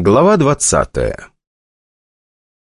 Глава 20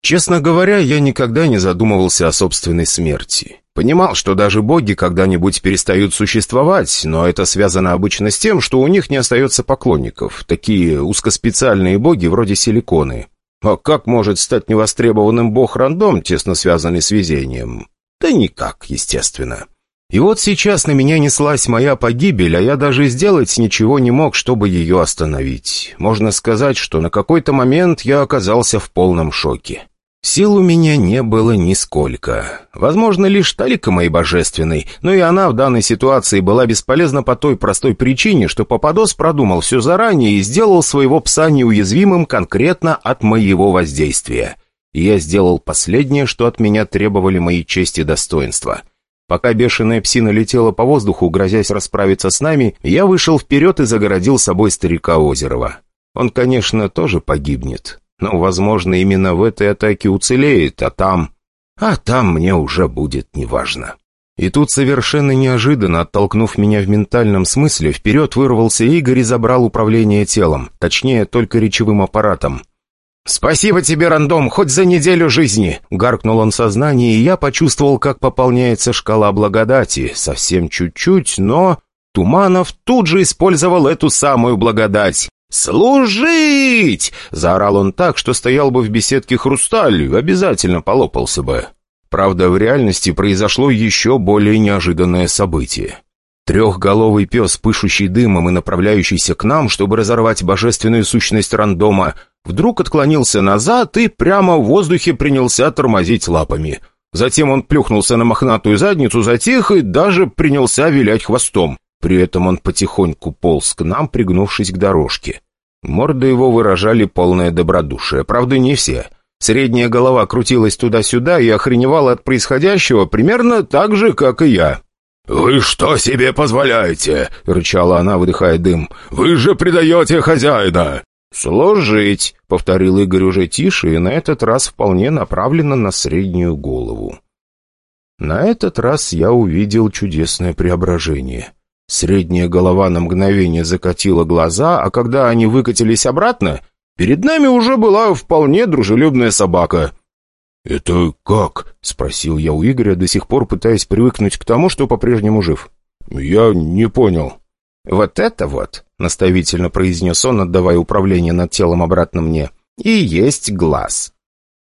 Честно говоря, я никогда не задумывался о собственной смерти. Понимал, что даже боги когда-нибудь перестают существовать, но это связано обычно с тем, что у них не остается поклонников, такие узкоспециальные боги вроде силиконы. А как может стать невостребованным бог-рандом, тесно связанный с везением? Да никак, естественно. И вот сейчас на меня неслась моя погибель, а я даже сделать ничего не мог, чтобы ее остановить. Можно сказать, что на какой-то момент я оказался в полном шоке. Сил у меня не было нисколько. Возможно, лишь талика моей божественной, но и она в данной ситуации была бесполезна по той простой причине, что Пападос продумал все заранее и сделал своего пса неуязвимым конкретно от моего воздействия. И я сделал последнее, что от меня требовали мои честь и достоинства — Пока бешеная псина летела по воздуху, грозясь расправиться с нами, я вышел вперед и загородил собой старика Озерова. Он, конечно, тоже погибнет, но, возможно, именно в этой атаке уцелеет, а там... А там мне уже будет неважно. И тут совершенно неожиданно, оттолкнув меня в ментальном смысле, вперед вырвался Игорь и забрал управление телом, точнее, только речевым аппаратом. «Спасибо тебе, рандом, хоть за неделю жизни!» Гаркнул он сознание, и я почувствовал, как пополняется шкала благодати. Совсем чуть-чуть, но... Туманов тут же использовал эту самую благодать. «Служить!» — заорал он так, что стоял бы в беседке хрусталь, обязательно полопался бы. Правда, в реальности произошло еще более неожиданное событие. Трехголовый пес, пышущий дымом и направляющийся к нам, чтобы разорвать божественную сущность рандома, вдруг отклонился назад и прямо в воздухе принялся тормозить лапами. Затем он плюхнулся на мохнатую задницу, затих и даже принялся вилять хвостом. При этом он потихоньку полз к нам, пригнувшись к дорожке. Морды его выражали полное добродушие, правда, не все. Средняя голова крутилась туда-сюда и охреневала от происходящего примерно так же, как и я. «Вы что себе позволяете?» — рычала она, выдыхая дым. «Вы же предаете хозяина!» «Служить!» — повторил Игорь уже тише и на этот раз вполне направленно на среднюю голову. На этот раз я увидел чудесное преображение. Средняя голова на мгновение закатила глаза, а когда они выкатились обратно, перед нами уже была вполне дружелюбная собака — «Это как?» — спросил я у Игоря, до сих пор пытаясь привыкнуть к тому, что по-прежнему жив. «Я не понял». «Вот это вот», — наставительно произнес он, отдавая управление над телом обратно мне, — «и есть глаз».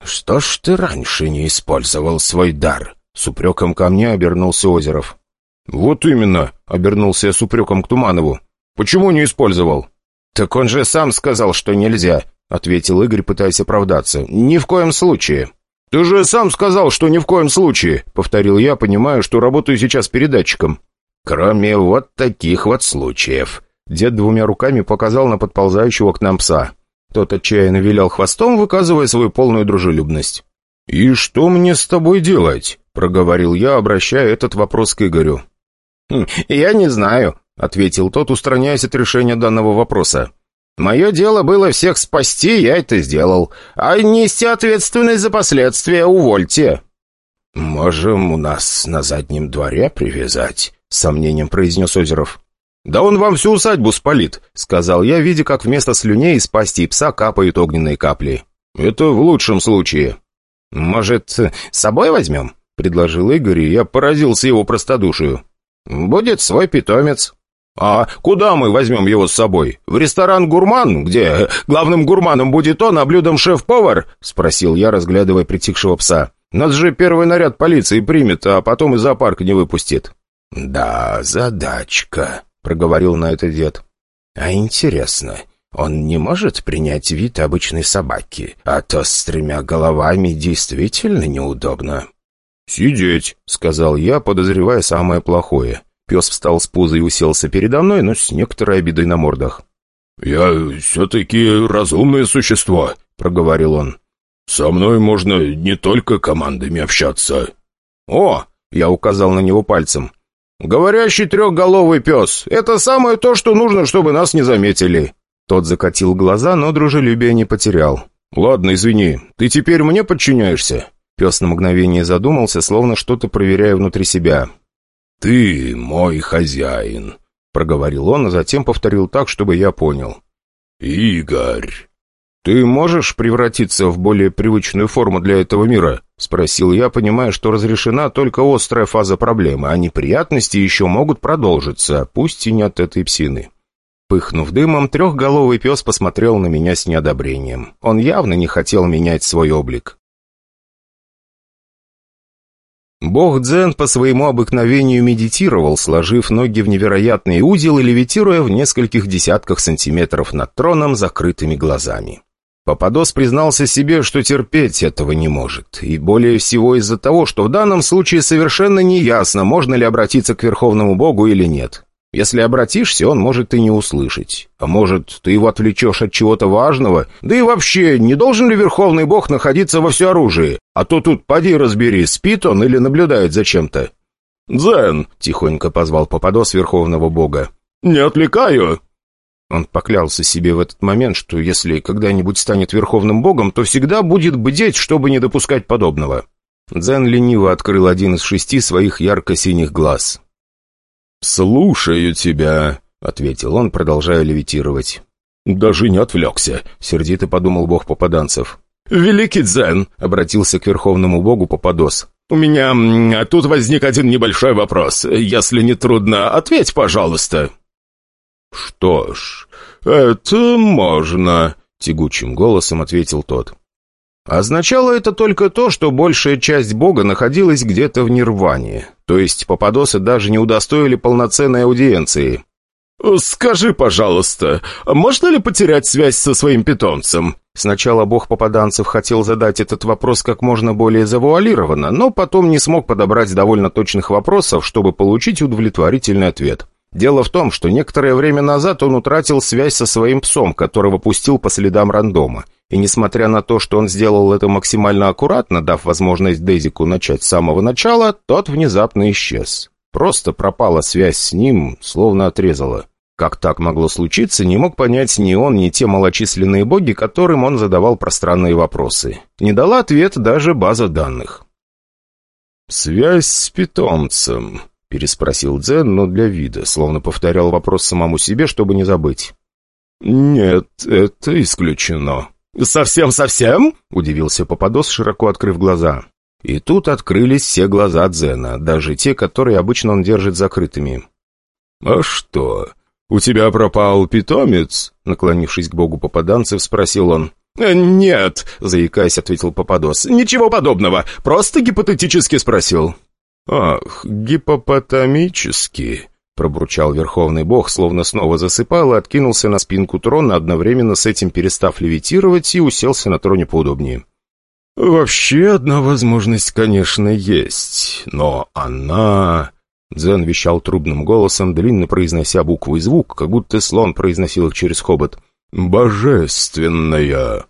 «Что ж ты раньше не использовал свой дар?» С упреком ко мне обернулся Озеров. «Вот именно», — обернулся я с упреком к Туманову. «Почему не использовал?» «Так он же сам сказал, что нельзя», — ответил Игорь, пытаясь оправдаться. «Ни в коем случае». «Ты же сам сказал, что ни в коем случае», — повторил я, понимая, что работаю сейчас передатчиком. «Кроме вот таких вот случаев». Дед двумя руками показал на подползающего к нам пса. Тот отчаянно вилял хвостом, выказывая свою полную дружелюбность. «И что мне с тобой делать?» — проговорил я, обращая этот вопрос к Игорю. «Хм, «Я не знаю», — ответил тот, устраняясь от решения данного вопроса. Мое дело было всех спасти, я это сделал. А нести ответственность за последствия увольте». «Можем у нас на заднем дворе привязать», — сомнением произнес Озеров. «Да он вам всю усадьбу спалит», — сказал я, видя, как вместо слюней из пасти пса капают огненные капли. «Это в лучшем случае». «Может, с собой возьмем?» — предложил Игорь, и я поразился его простодушию. «Будет свой питомец». «А куда мы возьмем его с собой? В ресторан «Гурман», где главным гурманом будет он, а блюдом шеф-повар?» — спросил я, разглядывая притихшего пса. «Нас же первый наряд полиции примет, а потом из зоопарка не выпустит». «Да, задачка», — проговорил на это дед. «А интересно, он не может принять вид обычной собаки, а то с тремя головами действительно неудобно». «Сидеть», — сказал я, подозревая самое плохое. Пес встал с позы и уселся передо мной, но с некоторой обидой на мордах. «Я все-таки разумное существо», — проговорил он. «Со мной можно не только командами общаться». «О!» — я указал на него пальцем. «Говорящий трехголовый пес. Это самое то, что нужно, чтобы нас не заметили». Тот закатил глаза, но дружелюбие не потерял. «Ладно, извини. Ты теперь мне подчиняешься?» Пес на мгновение задумался, словно что-то проверяя внутри себя. «Ты мой хозяин», — проговорил он, а затем повторил так, чтобы я понял. «Игорь». «Ты можешь превратиться в более привычную форму для этого мира?» — спросил я, понимая, что разрешена только острая фаза проблемы, а неприятности еще могут продолжиться, пусть и не от этой псины. Пыхнув дымом, трехголовый пес посмотрел на меня с неодобрением. Он явно не хотел менять свой облик. Бог Дзен по своему обыкновению медитировал, сложив ноги в невероятный узел и левитируя в нескольких десятках сантиметров над троном закрытыми глазами. Пападос признался себе, что терпеть этого не может, и более всего из-за того, что в данном случае совершенно неясно, можно ли обратиться к Верховному Богу или нет. Если обратишься, он может и не услышать. А может, ты его отвлечешь от чего-то важного? Да и вообще, не должен ли Верховный Бог находиться во всеоружии? А то тут поди разбери, спит он или наблюдает за чем-то. «Дзен!» — тихонько позвал Пападос Верховного Бога. «Не отвлекаю!» Он поклялся себе в этот момент, что если когда-нибудь станет верховным богом, то всегда будет бдеть, чтобы не допускать подобного. Дзен лениво открыл один из шести своих ярко-синих глаз. «Слушаю тебя», — ответил он, продолжая левитировать. «Даже не отвлекся», — сердито подумал бог попаданцев. «Великий Дзен», — обратился к верховному богу Попадос. «У меня тут возник один небольшой вопрос. Если не трудно, ответь, пожалуйста». «Что ж, это можно», — тягучим голосом ответил тот. Означало это только то, что большая часть Бога находилась где-то в нирване, то есть Пападосы даже не удостоили полноценной аудиенции. «Скажи, пожалуйста, можно ли потерять связь со своим питомцем?» Сначала бог попаданцев хотел задать этот вопрос как можно более завуалированно, но потом не смог подобрать довольно точных вопросов, чтобы получить удовлетворительный ответ. Дело в том, что некоторое время назад он утратил связь со своим псом, которого пустил по следам рандома. И несмотря на то, что он сделал это максимально аккуратно, дав возможность Дезику начать с самого начала, тот внезапно исчез. Просто пропала связь с ним, словно отрезала. Как так могло случиться, не мог понять ни он, ни те малочисленные боги, которым он задавал пространные вопросы. Не дала ответ даже база данных. «Связь с питомцем», Переспросил Дзен, но для вида, словно повторял вопрос самому себе, чтобы не забыть. «Нет, это исключено». «Совсем-совсем?» — удивился Попадос, широко открыв глаза. И тут открылись все глаза Дзена, даже те, которые обычно он держит закрытыми. «А что, у тебя пропал питомец?» Наклонившись к богу попаданцев, спросил он. «Э, «Нет», — заикаясь, ответил Попадос. «Ничего подобного, просто гипотетически спросил». «Ах, гипопотамически!» — пробурчал Верховный Бог, словно снова засыпал и откинулся на спинку трона, одновременно с этим перестав левитировать и уселся на троне поудобнее. «Вообще одна возможность, конечно, есть, но она...» Дзен вещал трубным голосом, длинно произнося букву и звук, как будто слон произносил их через хобот. «Божественная!»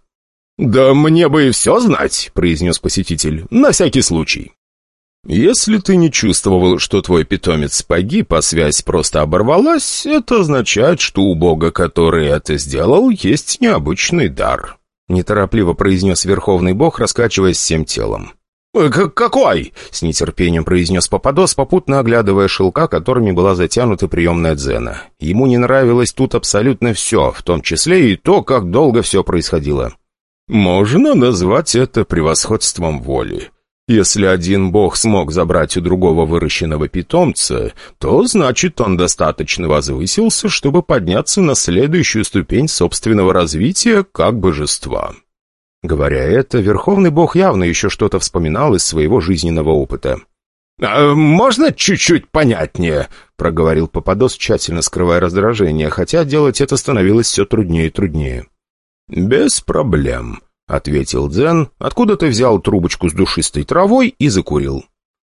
«Да мне бы и все знать», — произнес посетитель, — «на всякий случай». Если ты не чувствовал, что твой питомец погиб, а связь просто оборвалась, это означает, что у бога, который это сделал, есть необычный дар», — неторопливо произнес верховный бог, раскачиваясь всем телом. «Э, «Какой?» — с нетерпением произнес Пападос, попутно оглядывая шелка, которыми была затянута приемная дзена. Ему не нравилось тут абсолютно все, в том числе и то, как долго все происходило. «Можно назвать это превосходством воли. Если один бог смог забрать у другого выращенного питомца, то значит он достаточно возвысился, чтобы подняться на следующую ступень собственного развития как божества. Говоря это, Верховный Бог явно еще что-то вспоминал из своего жизненного опыта. «А «Можно чуть-чуть понятнее?» — проговорил Попадос, тщательно скрывая раздражение, хотя делать это становилось все труднее и труднее. «Без проблем», — ответил Дзен, откуда ты взял трубочку с душистой травой и закурил.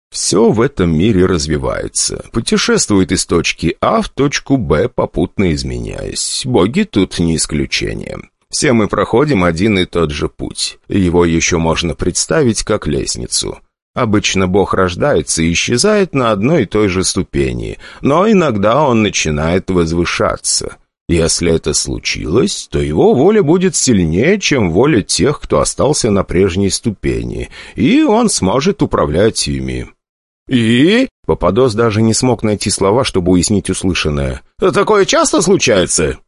«Все в этом мире развивается, путешествует из точки А в точку Б, попутно изменяясь. Боги тут не исключение. Все мы проходим один и тот же путь. Его еще можно представить как лестницу». Обычно Бог рождается и исчезает на одной и той же ступени, но иногда он начинает возвышаться. Если это случилось, то его воля будет сильнее, чем воля тех, кто остался на прежней ступени, и он сможет управлять ими. «И?» — Попадос даже не смог найти слова, чтобы уяснить услышанное. «Такое часто случается?»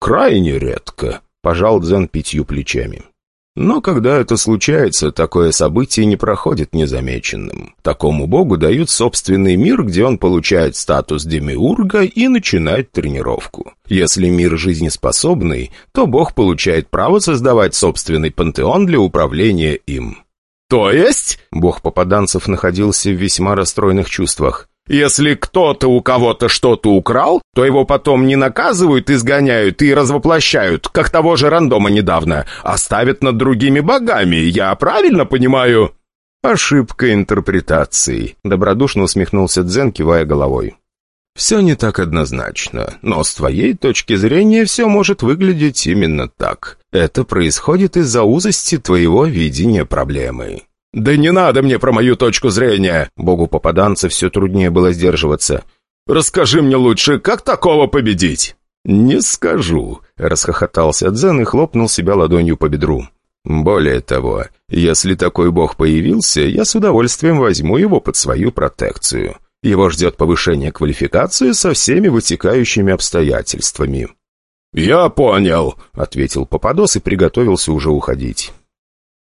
«Крайне редко», Пожал Дзен пятью плечами. Но когда это случается, такое событие не проходит незамеченным. Такому богу дают собственный мир, где он получает статус демиурга и начинает тренировку. Если мир жизнеспособный, то бог получает право создавать собственный пантеон для управления им. «То есть?» Бог попаданцев находился в весьма расстроенных чувствах. Если кто-то у кого-то что-то украл, то его потом не наказывают, изгоняют и развоплощают, как того же рандома недавно, а ставят над другими богами, я правильно понимаю?» «Ошибка интерпретации», — добродушно усмехнулся Дзен, кивая головой. «Все не так однозначно, но с твоей точки зрения все может выглядеть именно так. Это происходит из-за узости твоего видения проблемы». «Да не надо мне про мою точку зрения!» Богу попаданца все труднее было сдерживаться. «Расскажи мне лучше, как такого победить?» «Не скажу», — расхохотался Дзен и хлопнул себя ладонью по бедру. «Более того, если такой бог появился, я с удовольствием возьму его под свою протекцию. Его ждет повышение квалификации со всеми вытекающими обстоятельствами». «Я понял», — ответил Попадос и приготовился уже уходить.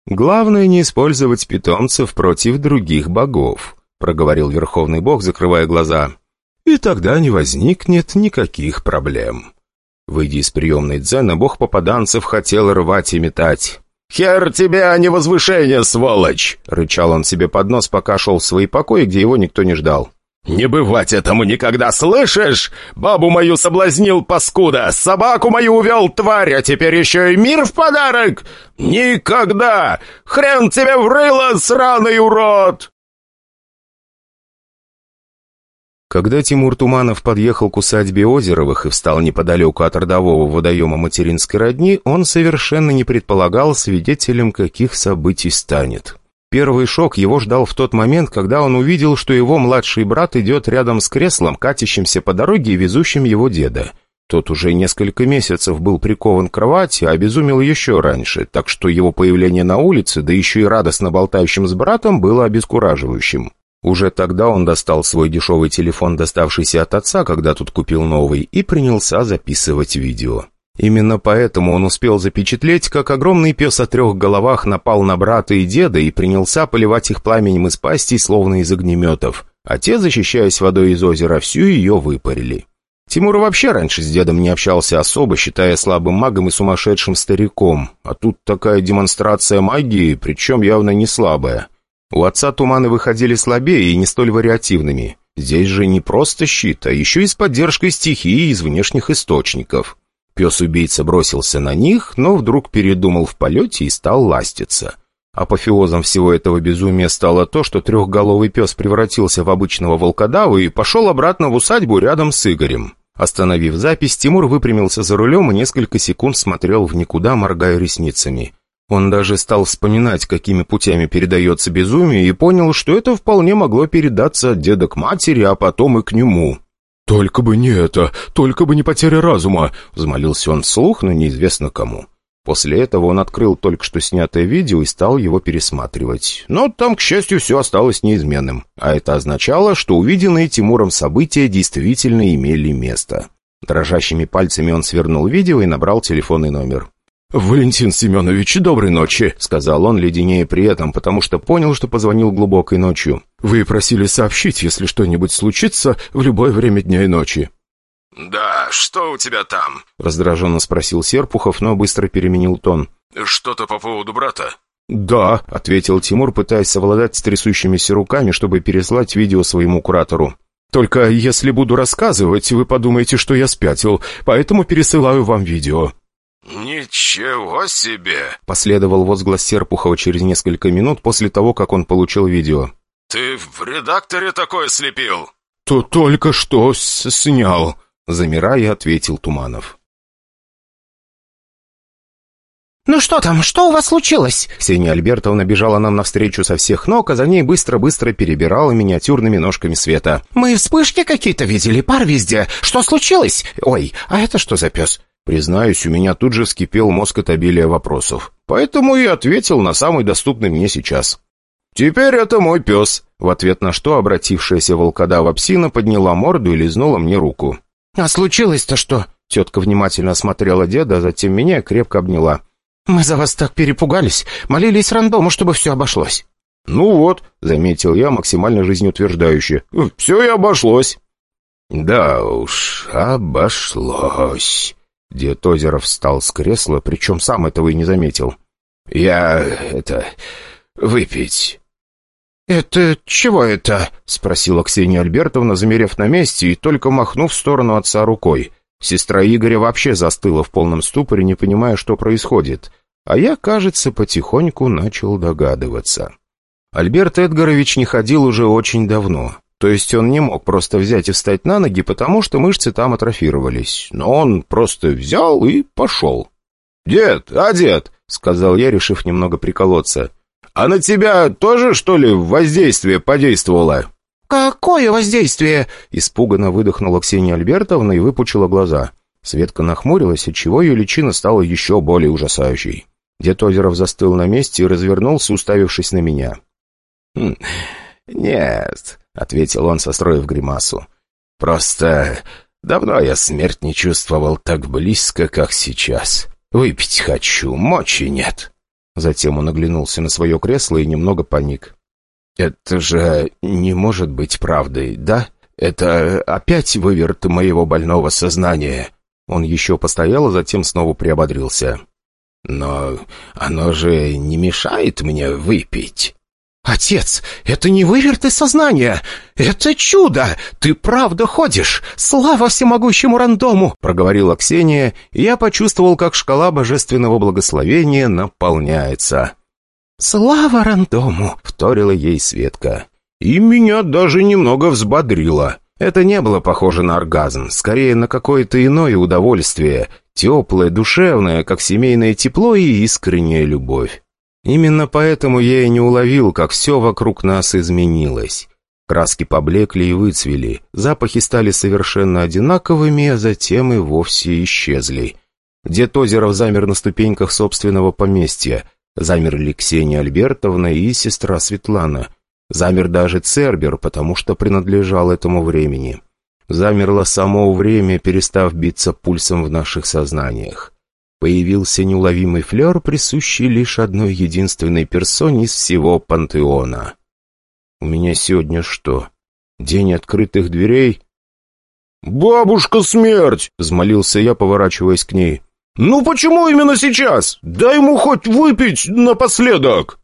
«Главное не использовать питомцев против других богов», — проговорил Верховный Бог, закрывая глаза. «И тогда не возникнет никаких проблем». Выйдя из приемной дзена, бог попаданцев хотел рвать и метать. «Хер тебе, а не возвышение, сволочь!» — рычал он себе под нос, пока шел в свои покои, где его никто не ждал. «Не бывать этому никогда, слышишь? Бабу мою соблазнил, паскуда, собаку мою увел, тварь, а теперь еще и мир в подарок! Никогда! Хрен тебе врыло, сраный урод!» Когда Тимур Туманов подъехал к усадьбе Озеровых и встал неподалеку от родового водоема материнской родни, он совершенно не предполагал, свидетелем каких событий станет. Первый шок его ждал в тот момент, когда он увидел, что его младший брат идет рядом с креслом, катящимся по дороге и везущим его деда. Тот уже несколько месяцев был прикован к кровати, а обезумел еще раньше, так что его появление на улице, да еще и радостно болтающим с братом, было обескураживающим. Уже тогда он достал свой дешевый телефон, доставшийся от отца, когда тут купил новый, и принялся записывать видео. Именно поэтому он успел запечатлеть, как огромный пес о трех головах напал на брата и деда и принялся поливать их пламенем из пастей, словно из огнеметов. А те, защищаясь водой из озера, всю ее выпарили. Тимур вообще раньше с дедом не общался особо, считая слабым магом и сумасшедшим стариком. А тут такая демонстрация магии, причем явно не слабая. У отца туманы выходили слабее и не столь вариативными. Здесь же не просто щит, а еще и с поддержкой стихии из внешних источников. Пес-убийца бросился на них, но вдруг передумал в полете и стал ластиться. Апофеозом всего этого безумия стало то, что трехголовый пес превратился в обычного волкодава и пошел обратно в усадьбу рядом с Игорем. Остановив запись, Тимур выпрямился за рулем и несколько секунд смотрел в никуда, моргая ресницами. Он даже стал вспоминать, какими путями передается безумие, и понял, что это вполне могло передаться от деда к матери, а потом и к нему. «Только бы не это! Только бы не потеря разума!» Взмолился он вслух, но неизвестно кому. После этого он открыл только что снятое видео и стал его пересматривать. Но там, к счастью, все осталось неизменным. А это означало, что увиденные Тимуром события действительно имели место. Дрожащими пальцами он свернул видео и набрал телефонный номер. «Валентин Семенович, доброй ночи», — сказал он, леденее при этом, потому что понял, что позвонил глубокой ночью. «Вы просили сообщить, если что-нибудь случится, в любое время дня и ночи». «Да, что у тебя там?» — раздраженно спросил Серпухов, но быстро переменил тон. «Что-то по поводу брата?» «Да», — ответил Тимур, пытаясь совладать с трясущимися руками, чтобы переслать видео своему куратору. «Только если буду рассказывать, вы подумаете, что я спятил, поэтому пересылаю вам видео». «Ничего себе!» — последовал возглас Серпухова через несколько минут после того, как он получил видео. «Ты в редакторе такое слепил?» «То только что снял», — замирая, ответил Туманов. «Ну что там? Что у вас случилось?» Ксения Альбертовна бежала нам навстречу со всех ног, а за ней быстро-быстро перебирала миниатюрными ножками света. «Мы вспышки какие-то видели, пар везде. Что случилось? Ой, а это что за пес?» Признаюсь, у меня тут же вскипел мозг от обилия вопросов. Поэтому и ответил на самый доступный мне сейчас. «Теперь это мой пес», в ответ на что обратившаяся волкодава псина подняла морду и лизнула мне руку. «А случилось-то что?» Тетка внимательно осмотрела деда, а затем меня и крепко обняла. «Мы за вас так перепугались. Молились рандому, чтобы все обошлось». «Ну вот», — заметил я максимально жизнеутверждающе, — «все и обошлось». «Да уж, обошлось». Дед Озеров встал с кресла, причем сам этого и не заметил. «Я... это... выпить». «Это чего это?» — спросила Ксения Альбертовна, замерев на месте и только махнув в сторону отца рукой. Сестра Игоря вообще застыла в полном ступоре, не понимая, что происходит. А я, кажется, потихоньку начал догадываться. Альберт Эдгарович не ходил уже очень давно. То есть он не мог просто взять и встать на ноги, потому что мышцы там атрофировались. Но он просто взял и пошел. «Дед, а дед?» — сказал я, решив немного приколоться. «А на тебя тоже, что ли, воздействие подействовало?» «Какое воздействие?» — испуганно выдохнула Ксения Альбертовна и выпучила глаза. Светка нахмурилась, отчего ее личина стала еще более ужасающей. Дед Озеров застыл на месте и развернулся, уставившись на меня. «Хм, «Нет», — ответил он, состроив гримасу. «Просто давно я смерть не чувствовал так близко, как сейчас. Выпить хочу, мочи нет». Затем он оглянулся на свое кресло и немного паник. «Это же не может быть правдой, да? Это опять выверт моего больного сознания». Он еще постоял, а затем снова приободрился. «Но оно же не мешает мне выпить». «Отец, это не выверт из сознания! Это чудо! Ты правда ходишь! Слава всемогущему рандому!» Проговорила Ксения, и я почувствовал, как шкала божественного благословения наполняется. «Слава рандому!» — вторила ей Светка. И меня даже немного взбодрило. Это не было похоже на оргазм, скорее на какое-то иное удовольствие, теплое, душевное, как семейное тепло и искренняя любовь. Именно поэтому я и не уловил, как все вокруг нас изменилось. Краски поблекли и выцвели, запахи стали совершенно одинаковыми, а затем и вовсе исчезли. Дед Озеров замер на ступеньках собственного поместья. Замерли Ксения Альбертовна и сестра Светлана. Замер даже Цербер, потому что принадлежал этому времени. Замерло само время, перестав биться пульсом в наших сознаниях появился неуловимый флер, присущий лишь одной единственной персоне из всего пантеона. «У меня сегодня что, день открытых дверей?» «Бабушка смерть!» — взмолился я, поворачиваясь к ней. «Ну почему именно сейчас? Дай ему хоть выпить напоследок!»